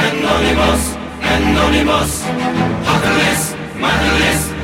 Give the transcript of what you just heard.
Anonymous, anonymous, heartless, mindless,